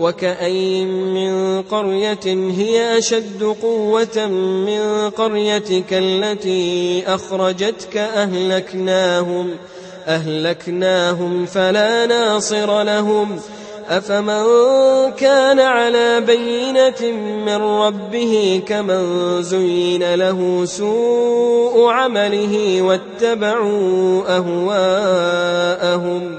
وكأين من قرية هي أشد قوة من قريتك التي أخرجتك أهلكناهم أهلكناهم فلا ناصر لهم. أفمن كان على بينة من ربه كمن زين له سوء عمله واتبعوا أهواءهم.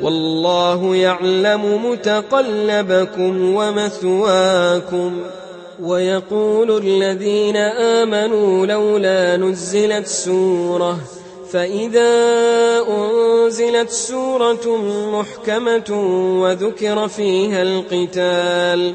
والله يعلم متقلبكم ومثواكم ويقول الذين آمنوا لولا نزلت سورة فإذا أنزلت سورة محكمة وذكر فيها القتال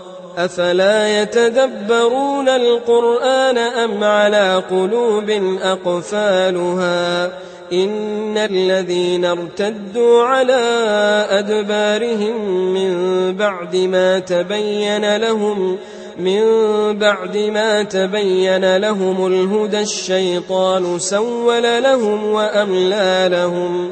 أفلا يتدبرون القرآن أم على قلوب أقفالها إن الذين ارتدوا على أدبارهم من بعد ما تبين لهم من بعد ما تبين لهم الهدى الشيطان سول لهم وأملى لهم